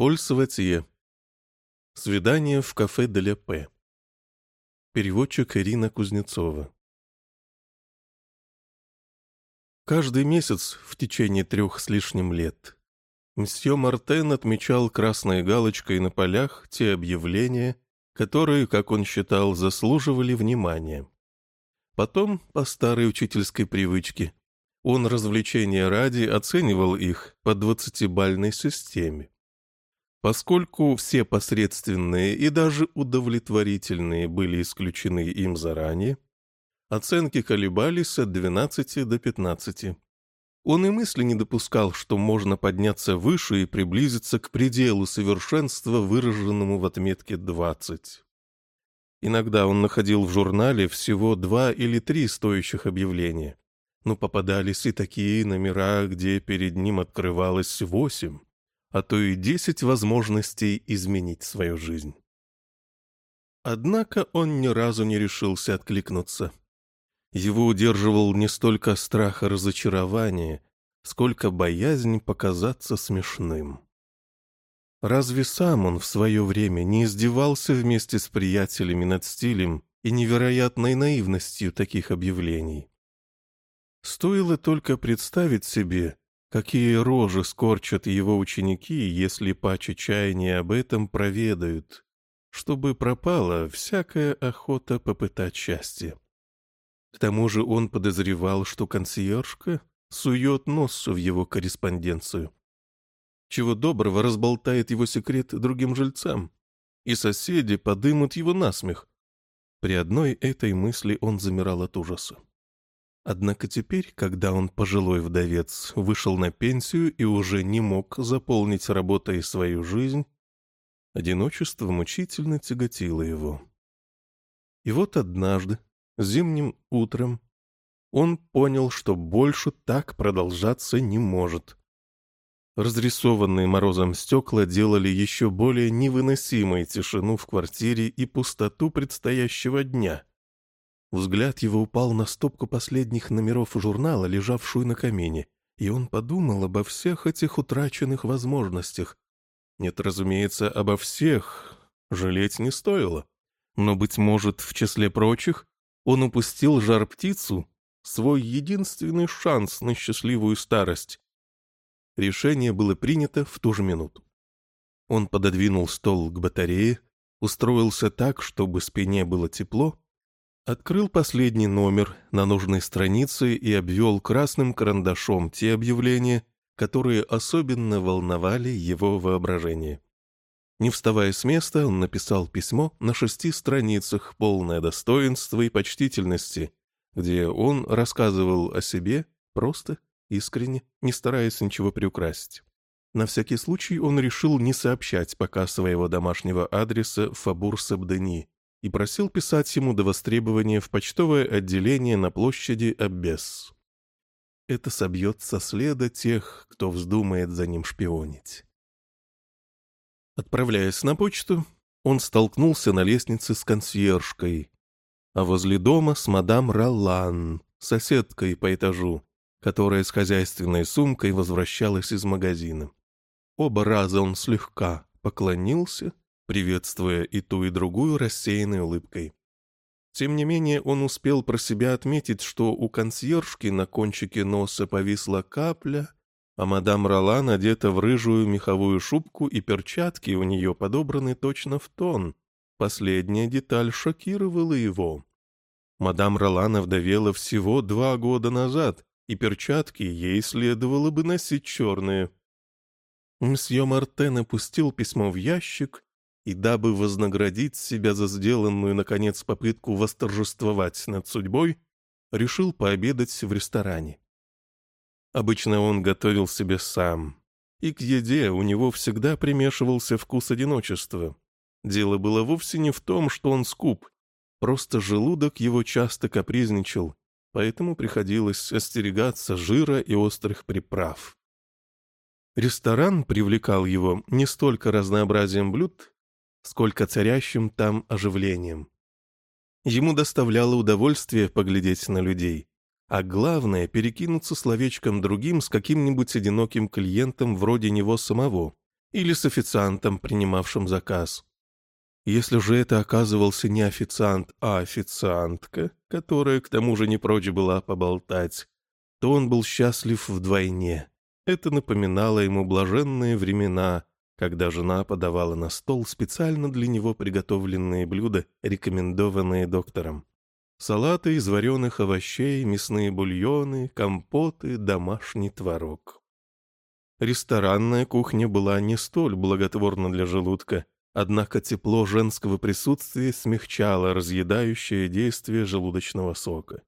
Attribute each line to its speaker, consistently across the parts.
Speaker 1: Поль Саватье. Свидание в кафе Деля П. Переводчик Ирина Кузнецова. Каждый месяц в течение трех с лишним лет мсье Мартен отмечал красной галочкой на полях те объявления, которые, как он считал, заслуживали внимания. Потом, по старой учительской привычке, он развлечения ради оценивал их по двадцатибальной системе. Поскольку все посредственные и даже удовлетворительные были исключены им заранее, оценки колебались от 12 до 15. Он и мысли не допускал, что можно подняться выше и приблизиться к пределу совершенства, выраженному в отметке 20. Иногда он находил в журнале всего два или три стоящих объявления, но попадались и такие номера, где перед ним открывалось восемь а то и десять возможностей изменить свою жизнь. Однако он ни разу не решился откликнуться. Его удерживал не столько страх и разочарование, сколько боязнь показаться смешным. Разве сам он в свое время не издевался вместе с приятелями над стилем и невероятной наивностью таких объявлений? Стоило только представить себе, Какие рожи скорчат его ученики, если по чаяния об этом проведают, чтобы пропала всякая охота попытать счастье. К тому же он подозревал, что консьержка сует нос в его корреспонденцию. Чего доброго разболтает его секрет другим жильцам, и соседи подымут его насмех. При одной этой мысли он замирал от ужаса. Однако теперь, когда он, пожилой вдовец, вышел на пенсию и уже не мог заполнить работой свою жизнь, одиночество мучительно тяготило его. И вот однажды, зимним утром, он понял, что больше так продолжаться не может. Разрисованные морозом стекла делали еще более невыносимой тишину в квартире и пустоту предстоящего дня — Взгляд его упал на стопку последних номеров журнала, лежавшую на камине, и он подумал обо всех этих утраченных возможностях. Нет, разумеется, обо всех жалеть не стоило. Но, быть может, в числе прочих, он упустил жар-птицу, свой единственный шанс на счастливую старость. Решение было принято в ту же минуту. Он пододвинул стол к батарее, устроился так, чтобы спине было тепло, Открыл последний номер на нужной странице и обвел красным карандашом те объявления, которые особенно волновали его воображение. Не вставая с места, он написал письмо на шести страницах, полное достоинства и почтительности, где он рассказывал о себе просто, искренне, не стараясь ничего приукрасить. На всякий случай он решил не сообщать пока своего домашнего адреса Фабур-Сабдени, и просил писать ему до востребования в почтовое отделение на площади Аббес. Это собьет со следа тех, кто вздумает за ним шпионить. Отправляясь на почту, он столкнулся на лестнице с консьержкой, а возле дома с мадам Роллан, соседкой по этажу, которая с хозяйственной сумкой возвращалась из магазина. Оба раза он слегка поклонился приветствуя и ту, и другую рассеянной улыбкой. Тем не менее, он успел про себя отметить, что у консьержки на кончике носа повисла капля, а мадам Ролан одета в рыжую меховую шубку и перчатки у нее подобраны точно в тон. Последняя деталь шокировала его. Мадам Ролан овдовела всего два года назад, и перчатки ей следовало бы носить черные. Мсье Мартен опустил письмо в ящик и дабы вознаградить себя за сделанную, наконец, попытку восторжествовать над судьбой, решил пообедать в ресторане. Обычно он готовил себе сам, и к еде у него всегда примешивался вкус одиночества. Дело было вовсе не в том, что он скуп, просто желудок его часто капризничал, поэтому приходилось остерегаться жира и острых приправ. Ресторан привлекал его не столько разнообразием блюд, сколько царящим там оживлением. Ему доставляло удовольствие поглядеть на людей, а главное — перекинуться словечком другим с каким-нибудь одиноким клиентом вроде него самого, или с официантом, принимавшим заказ. Если же это оказывался не официант, а официантка, которая к тому же не прочь была поболтать, то он был счастлив вдвойне. Это напоминало ему блаженные времена, когда жена подавала на стол специально для него приготовленные блюда, рекомендованные доктором. Салаты из вареных овощей, мясные бульоны, компоты, домашний творог. Ресторанная кухня была не столь благотворна для желудка, однако тепло женского присутствия смягчало разъедающее действие желудочного сока.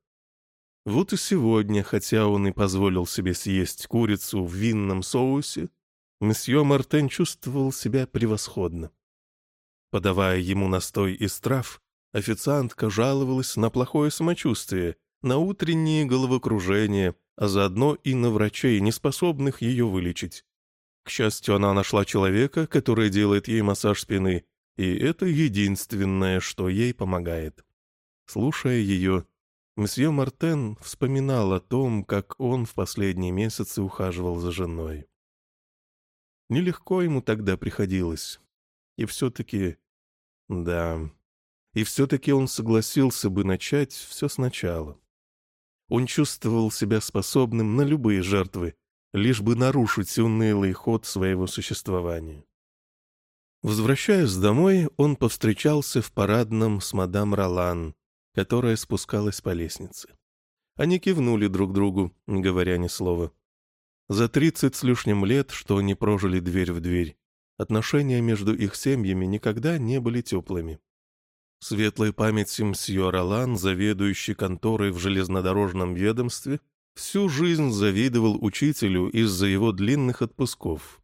Speaker 1: Вот и сегодня, хотя он и позволил себе съесть курицу в винном соусе, месье Мартен чувствовал себя превосходно. Подавая ему настой из трав, официантка жаловалась на плохое самочувствие, на утренние головокружения, а заодно и на врачей, не способных ее вылечить. К счастью, она нашла человека, который делает ей массаж спины, и это единственное, что ей помогает. Слушая ее, месье Мартен вспоминал о том, как он в последние месяцы ухаживал за женой. Нелегко ему тогда приходилось. И все-таки... Да... И все-таки он согласился бы начать все сначала. Он чувствовал себя способным на любые жертвы, лишь бы нарушить унылый ход своего существования. Возвращаясь домой, он повстречался в парадном с мадам Ролан, которая спускалась по лестнице. Они кивнули друг другу, не говоря ни слова. За тридцать с лишним лет, что они прожили дверь в дверь, отношения между их семьями никогда не были теплыми. Светлой памяти мсье Ролан, заведующий конторой в железнодорожном ведомстве, Всю жизнь завидовал учителю из-за его длинных отпусков.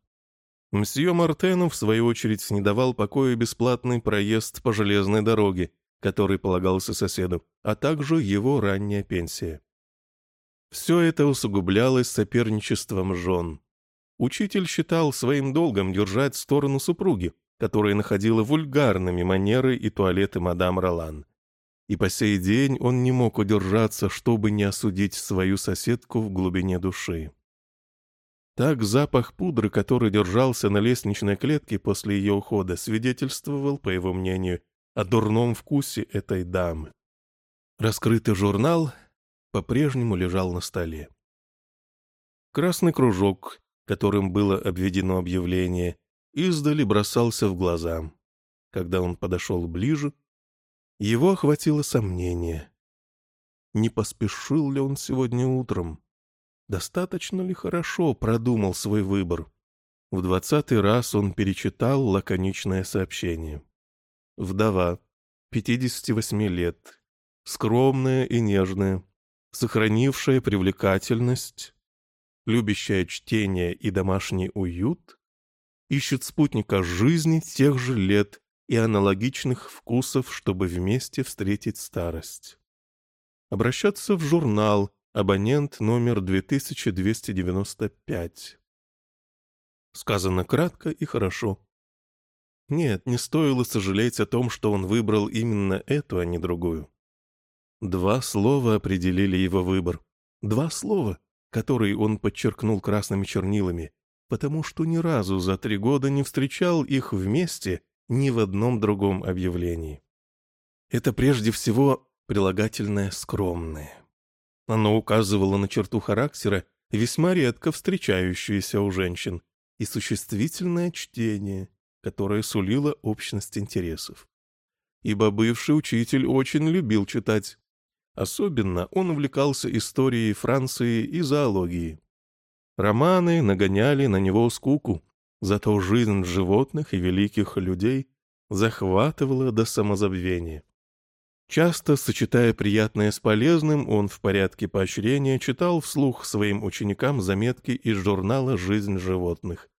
Speaker 1: Мсье Мартену, в свою очередь, не давал покоя бесплатный проезд по железной дороге, который полагался соседу, а также его ранняя пенсия. Все это усугублялось соперничеством жен. Учитель считал своим долгом держать сторону супруги, которая находила вульгарными манеры и туалеты мадам Ролан и по сей день он не мог удержаться, чтобы не осудить свою соседку в глубине души. Так запах пудры, который держался на лестничной клетке после ее ухода, свидетельствовал, по его мнению, о дурном вкусе этой дамы. Раскрытый журнал по-прежнему лежал на столе. Красный кружок, которым было обведено объявление, издали бросался в глаза. Когда он подошел ближе, его охватило сомнение. Не поспешил ли он сегодня утром? Достаточно ли хорошо продумал свой выбор? В двадцатый раз он перечитал лаконичное сообщение. Вдова, 58 лет, скромная и нежная, сохранившая привлекательность, любящая чтение и домашний уют, ищет спутника жизни тех же лет и аналогичных вкусов, чтобы вместе встретить старость. Обращаться в журнал абонент номер 2295. Сказано кратко и хорошо. Нет, не стоило сожалеть о том, что он выбрал именно эту, а не другую. Два слова определили его выбор. Два слова, которые он подчеркнул красными чернилами, потому что ни разу за три года не встречал их вместе ни в одном другом объявлении. Это прежде всего прилагательное «скромное». Оно указывало на черту характера, весьма редко встречающуюся у женщин, и существительное чтение, которое сулило общность интересов. Ибо бывший учитель очень любил читать. Особенно он увлекался историей Франции и зоологией. Романы нагоняли на него скуку, Зато жизнь животных и великих людей захватывала до самозабвения. Часто, сочетая приятное с полезным, он в порядке поощрения читал вслух своим ученикам заметки из журнала «Жизнь животных».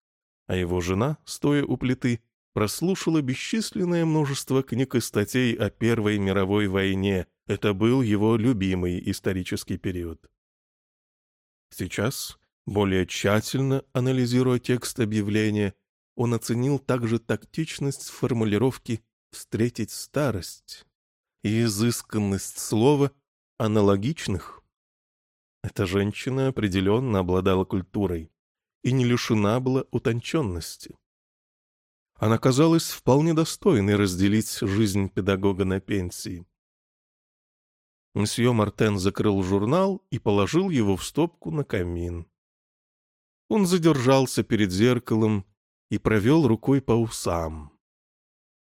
Speaker 1: А его жена, стоя у плиты, прослушала бесчисленное множество книг и статей о Первой мировой войне. Это был его любимый исторический период. Сейчас, более тщательно анализируя текст объявления, он оценил также тактичность формулировки «встретить старость» и изысканность слова «аналогичных». Эта женщина определенно обладала культурой и не лишена была утонченности. Она казалась вполне достойной разделить жизнь педагога на пенсии. Мсье Мартен закрыл журнал и положил его в стопку на камин. Он задержался перед зеркалом и провел рукой по усам.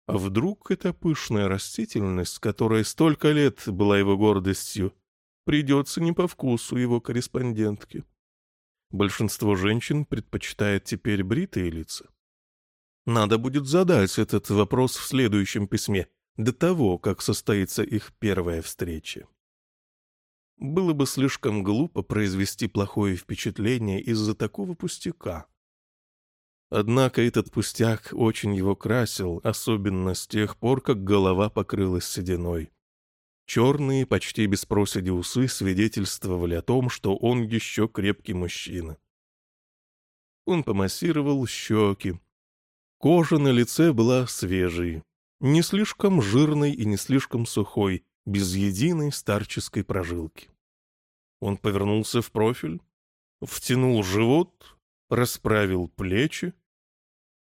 Speaker 1: А вдруг эта пышная растительность, которая столько лет была его гордостью, придется не по вкусу его корреспондентки? Большинство женщин предпочитает теперь бритые лица. Надо будет задать этот вопрос в следующем письме, до того, как состоится их первая встреча. Было бы слишком глупо произвести плохое впечатление из-за такого пустяка. Однако этот пустяк очень его красил, особенно с тех пор, как голова покрылась сединой. Черные, почти без проседи усы свидетельствовали о том, что он еще крепкий мужчина. Он помассировал щеки. Кожа на лице была свежей, не слишком жирной и не слишком сухой, без единой старческой прожилки. Он повернулся в профиль, втянул живот, расправил плечи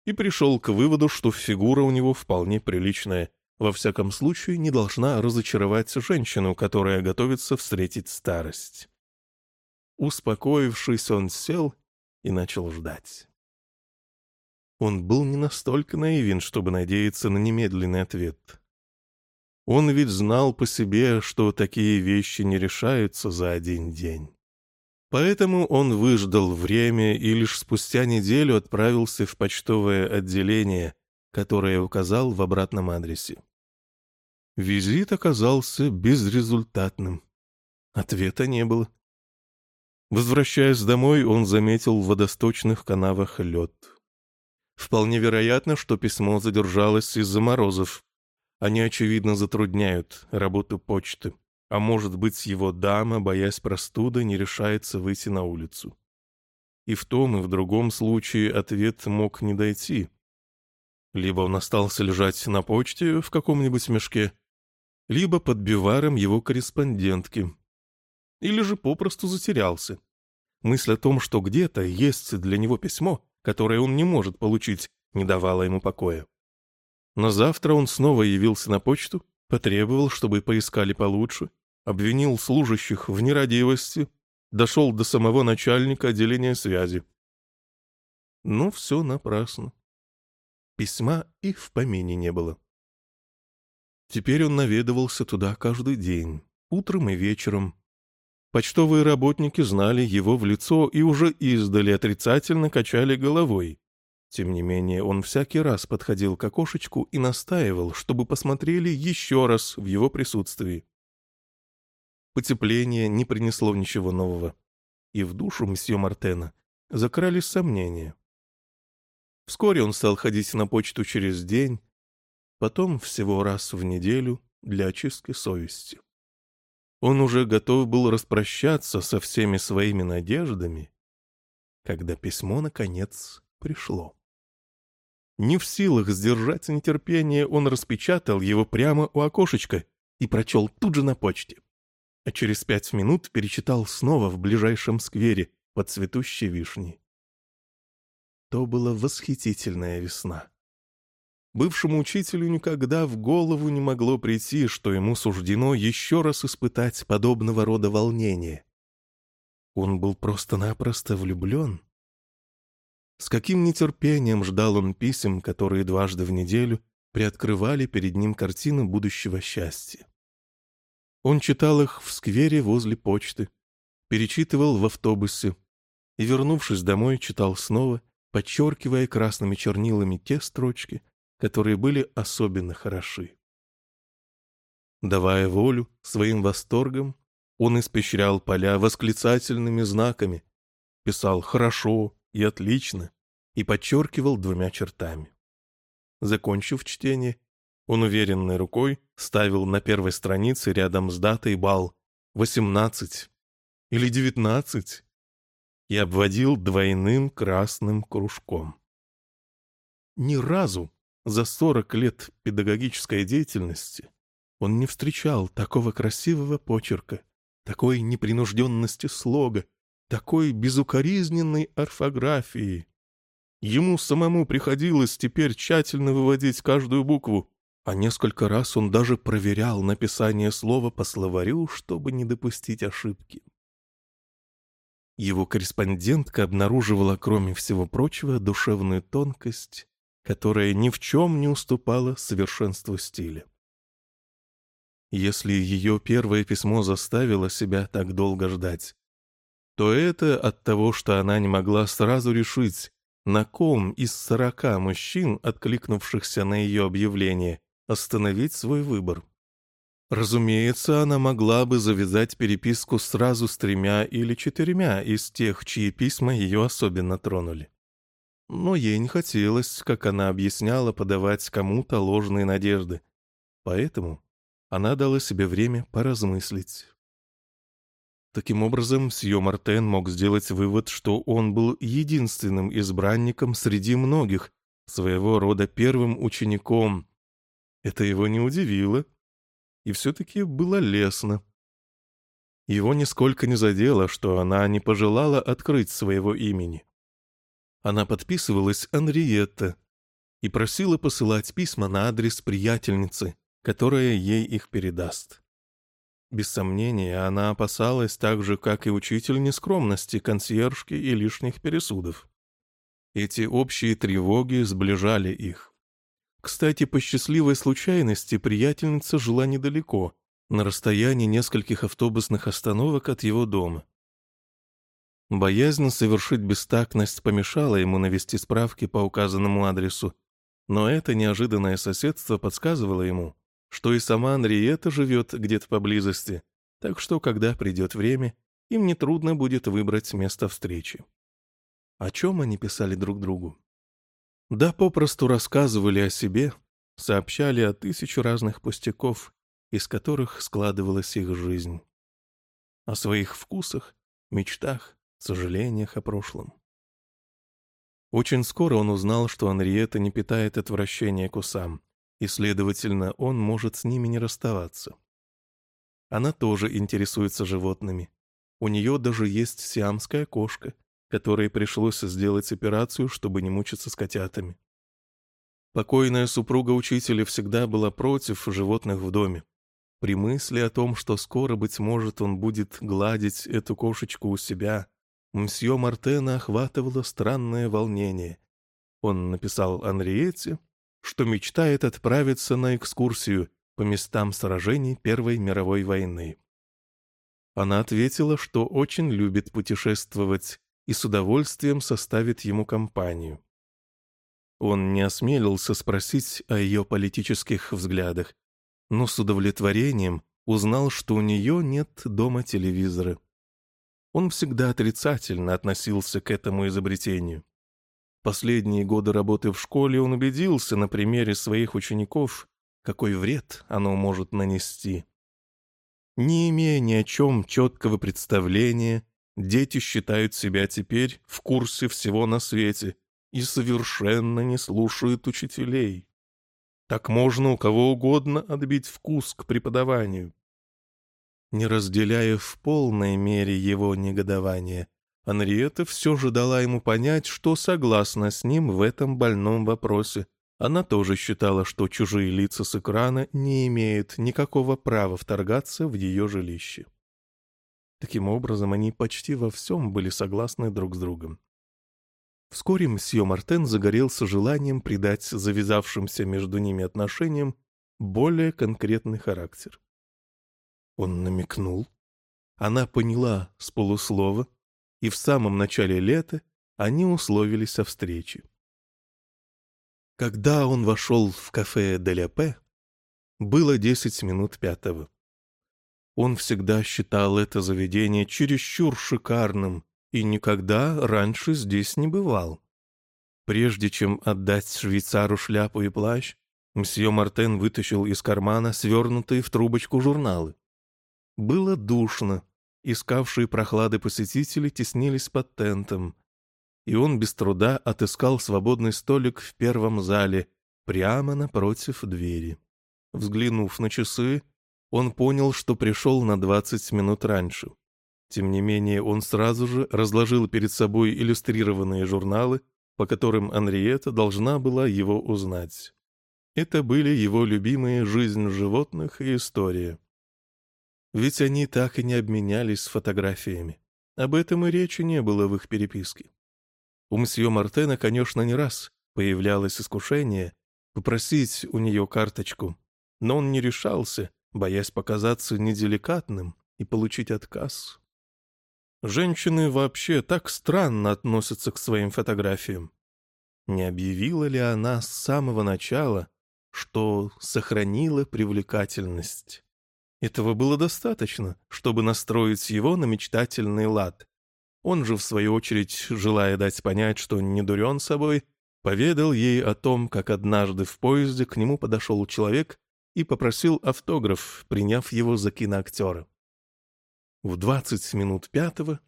Speaker 1: и пришел к выводу, что фигура у него вполне приличная, во всяком случае не должна разочаровать женщину, которая готовится встретить старость. Успокоившись, он сел и начал ждать. Он был не настолько наивен, чтобы надеяться на немедленный ответ. Он ведь знал по себе, что такие вещи не решаются за один день. Поэтому он выждал время и лишь спустя неделю отправился в почтовое отделение, которое указал в обратном адресе. Визит оказался безрезультатным. Ответа не было. Возвращаясь домой, он заметил в водосточных канавах лед. Вполне вероятно, что письмо задержалось из-за морозов. Они, очевидно, затрудняют работу почты. А может быть, его дама, боясь простуды, не решается выйти на улицу. И в том, и в другом случае ответ мог не дойти. Либо он остался лежать на почте в каком-нибудь мешке, либо под биваром его корреспондентки. Или же попросту затерялся. Мысль о том, что где-то есть для него письмо, которое он не может получить, не давала ему покоя. Но завтра он снова явился на почту, потребовал, чтобы поискали получше, обвинил служащих в нерадивости, дошел до самого начальника отделения связи. Но все напрасно. Письма и в помине не было. Теперь он наведывался туда каждый день, утром и вечером. Почтовые работники знали его в лицо и уже издали отрицательно качали головой. Тем не менее, он всякий раз подходил к окошечку и настаивал, чтобы посмотрели еще раз в его присутствии. Потепление не принесло ничего нового, и в душу мсье Мартена закрались сомнения. Вскоре он стал ходить на почту через день, потом всего раз в неделю для очистки совести. Он уже готов был распрощаться со всеми своими надеждами, когда письмо, наконец, пришло. Не в силах сдержать нетерпение, он распечатал его прямо у окошечка и прочел тут же на почте. А через пять минут перечитал снова в ближайшем сквере под цветущей вишней. То была восхитительная весна. Бывшему учителю никогда в голову не могло прийти, что ему суждено еще раз испытать подобного рода волнение. Он был просто-напросто влюблен с каким нетерпением ждал он писем, которые дважды в неделю приоткрывали перед ним картину будущего счастья. Он читал их в сквере возле почты, перечитывал в автобусе и, вернувшись домой, читал снова, подчеркивая красными чернилами те строчки, которые были особенно хороши. Давая волю своим восторгам, он испещрял поля восклицательными знаками, писал «хорошо», и отлично, и подчеркивал двумя чертами. Закончив чтение, он уверенной рукой ставил на первой странице рядом с датой бал 18 или 19 и обводил двойным красным кружком. Ни разу за 40 лет педагогической деятельности он не встречал такого красивого почерка, такой непринужденности слога, такой безукоризненной орфографии. Ему самому приходилось теперь тщательно выводить каждую букву, а несколько раз он даже проверял написание слова по словарю, чтобы не допустить ошибки. Его корреспондентка обнаруживала, кроме всего прочего, душевную тонкость, которая ни в чем не уступала совершенству стиля. Если ее первое письмо заставило себя так долго ждать, то это от того, что она не могла сразу решить, на ком из сорока мужчин, откликнувшихся на ее объявление, остановить свой выбор. Разумеется, она могла бы завязать переписку сразу с тремя или четырьмя из тех, чьи письма ее особенно тронули. Но ей не хотелось, как она объясняла, подавать кому-то ложные надежды. Поэтому она дала себе время поразмыслить. Таким образом, Сьё Мартен мог сделать вывод, что он был единственным избранником среди многих, своего рода первым учеником. Это его не удивило, и все-таки было лестно. Его нисколько не задело, что она не пожелала открыть своего имени. Она подписывалась Анриетта и просила посылать письма на адрес приятельницы, которая ей их передаст. Без сомнения, она опасалась так же, как и учитель нескромности, консьержки и лишних пересудов. Эти общие тревоги сближали их. Кстати, по счастливой случайности приятельница жила недалеко, на расстоянии нескольких автобусных остановок от его дома. Боязнь совершить бестактность помешала ему навести справки по указанному адресу, но это неожиданное соседство подсказывало ему, что и сама Анриета живет где-то поблизости, так что, когда придет время, им нетрудно будет выбрать место встречи. О чем они писали друг другу? Да попросту рассказывали о себе, сообщали о тысячу разных пустяков, из которых складывалась их жизнь. О своих вкусах, мечтах, сожалениях о прошлом. Очень скоро он узнал, что Анриета не питает отвращения к усам, и, следовательно, он может с ними не расставаться. Она тоже интересуется животными. У нее даже есть сиамская кошка — которой пришлось сделать операцию, чтобы не мучиться с котятами. Покойная супруга учителя всегда была против животных в доме. При мысли о том, что скоро, быть может, он будет гладить эту кошечку у себя, мсье Мартена охватывало странное волнение. Он написал Анриете, что мечтает отправиться на экскурсию по местам сражений Первой мировой войны. Она ответила, что очень любит путешествовать и с удовольствием составит ему компанию. Он не осмелился спросить о ее политических взглядах, но с удовлетворением узнал, что у нее нет дома телевизора. Он всегда отрицательно относился к этому изобретению. Последние годы работы в школе он убедился на примере своих учеников, какой вред оно может нанести. Не имея ни о чем четкого представления, Дети считают себя теперь в курсе всего на свете и совершенно не слушают учителей. Так можно у кого угодно отбить вкус к преподаванию. Не разделяя в полной мере его негодование, Анриета все же дала ему понять, что согласна с ним в этом больном вопросе. Она тоже считала, что чужие лица с экрана не имеют никакого права вторгаться в ее жилище. Таким образом, они почти во всем были согласны друг с другом. Вскоре мсье Мартен загорелся желанием придать завязавшимся между ними отношениям более конкретный характер. Он намекнул. Она поняла с полуслова, и в самом начале лета они условились о встрече. Когда он вошел в кафе «Деляпе», было десять минут пятого. Он всегда считал это заведение чересчур шикарным и никогда раньше здесь не бывал. Прежде чем отдать швейцару шляпу и плащ, мсье Мартен вытащил из кармана свернутые в трубочку журналы. Было душно, искавшие прохлады посетители теснились под тентом, и он без труда отыскал свободный столик в первом зале, прямо напротив двери. Взглянув на часы, он понял, что пришел на 20 минут раньше. Тем не менее, он сразу же разложил перед собой иллюстрированные журналы по которым Анриета должна была его узнать. Это были его любимые «Жизнь животных» и «История». Ведь они так и не обменялись фотографиями. Об этом и речи не было в их переписке. У мсье Мартена, конечно, не раз появлялось искушение попросить у нее карточку, но он не решался, боясь показаться неделикатным и получить отказ. Женщины вообще так странно относятся к своим фотографиям. Не объявила ли она с самого начала, что сохранила привлекательность? Этого было достаточно, чтобы настроить его на мечтательный лад. Он же, в свою очередь, желая дать понять, что не дурен собой, поведал ей о том, как однажды в поезде к нему подошел человек и попросил автограф, приняв его за киноактера. В двадцать минут пятого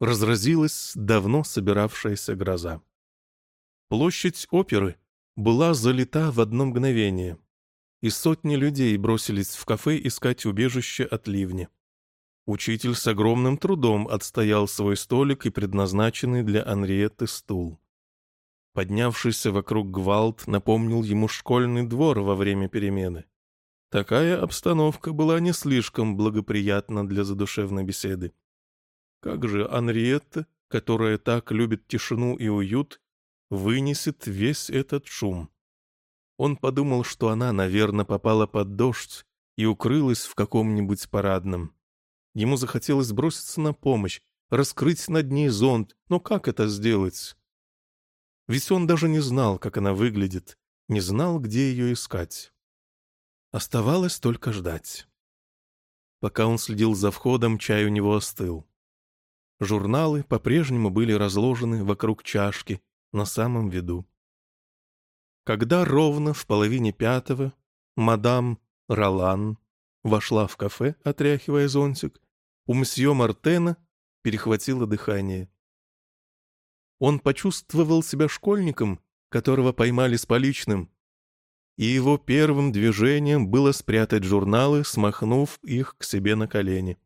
Speaker 1: разразилась давно собиравшаяся гроза. Площадь оперы была залита в одно мгновение, и сотни людей бросились в кафе искать убежище от ливня. Учитель с огромным трудом отстоял свой столик и предназначенный для Анриетты стул. Поднявшийся вокруг гвалт напомнил ему школьный двор во время перемены. Такая обстановка была не слишком благоприятна для задушевной беседы. Как же Анриетта, которая так любит тишину и уют, вынесет весь этот шум? Он подумал, что она, наверное, попала под дождь и укрылась в каком-нибудь парадном. Ему захотелось броситься на помощь, раскрыть над ней зонт, но как это сделать? Ведь он даже не знал, как она выглядит, не знал, где ее искать. Оставалось только ждать. Пока он следил за входом, чай у него остыл. Журналы по-прежнему были разложены вокруг чашки на самом виду. Когда ровно в половине пятого мадам Ролан вошла в кафе, отряхивая зонтик, у мсье Мартена перехватило дыхание. Он почувствовал себя школьником, которого поймали с поличным, и его первым движением было спрятать журналы, смахнув их к себе на колени.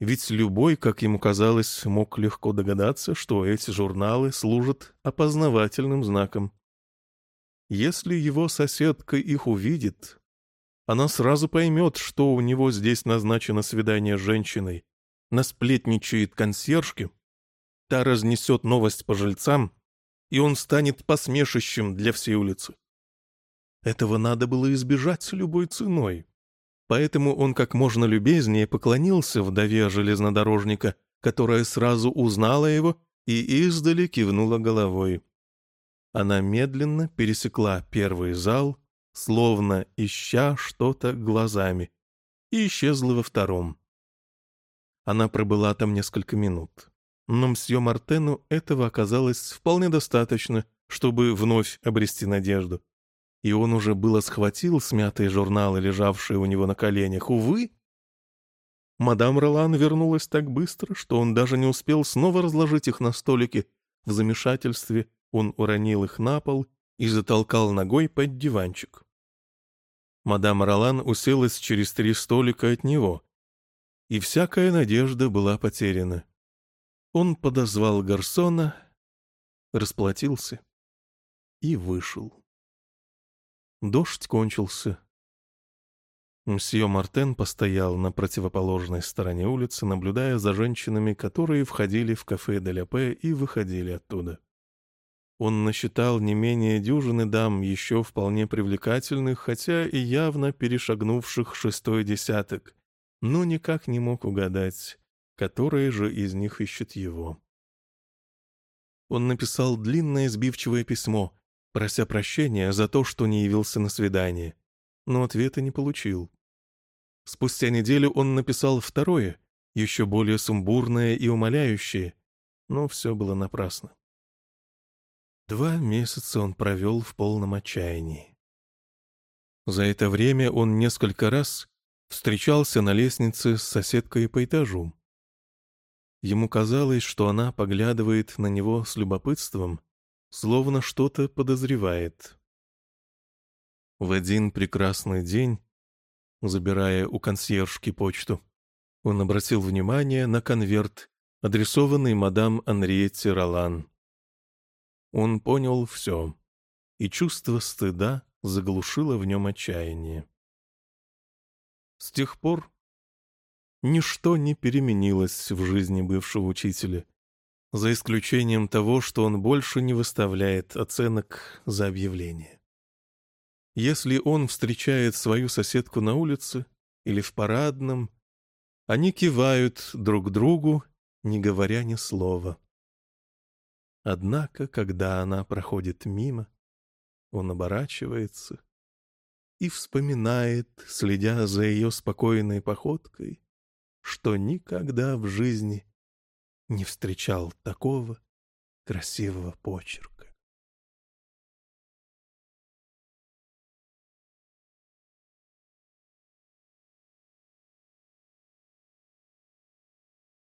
Speaker 1: Ведь любой, как ему казалось, мог легко догадаться, что эти журналы служат опознавательным знаком. Если его соседка их увидит, она сразу поймет, что у него здесь назначено свидание с женщиной, насплетничает консьержке, та разнесет новость по жильцам, и он станет посмешищем для всей улицы. Этого надо было избежать любой ценой. Поэтому он как можно любезнее поклонился вдове железнодорожника, которая сразу узнала его и издали кивнула головой. Она медленно пересекла первый зал, словно ища что-то глазами, и исчезла во втором. Она пробыла там несколько минут. Но мсье Мартену этого оказалось вполне достаточно, чтобы вновь обрести надежду и он уже было схватил смятые журналы, лежавшие у него на коленях. Увы, мадам Ролан вернулась так быстро, что он даже не успел снова разложить их на столике. В замешательстве он уронил их на пол и затолкал ногой под диванчик. Мадам Ролан уселась через три столика от него, и всякая надежда была потеряна. Он подозвал гарсона, расплатился и вышел. Дождь кончился. Мсье Мартен постоял на противоположной стороне улицы, наблюдая за женщинами, которые входили в кафе де Ляпе и выходили оттуда. Он насчитал не менее дюжины дам, еще вполне привлекательных, хотя и явно перешагнувших шестой десяток, но никак не мог угадать, которые же из них ищет его. Он написал длинное сбивчивое письмо, прося прощения за то, что не явился на свидание, но ответа не получил. Спустя неделю он написал второе, еще более сумбурное и умоляющее, но все было напрасно. Два месяца он провел в полном отчаянии. За это время он несколько раз встречался на лестнице с соседкой по этажу. Ему казалось, что она поглядывает на него с любопытством, словно что-то подозревает. В один прекрасный день, забирая у консьержки почту, он обратил внимание на конверт, адресованный мадам Анриетте Ролан. Он понял все, и чувство стыда заглушило в нем отчаяние. С тех пор ничто не переменилось в жизни бывшего учителя, за исключением того, что он больше не выставляет оценок за объявление. Если он встречает свою соседку на улице или в парадном, они кивают друг другу, не говоря ни слова. Однако, когда она проходит мимо, он оборачивается и вспоминает, следя за ее спокойной походкой, что никогда в жизни не встречал такого красивого почерка.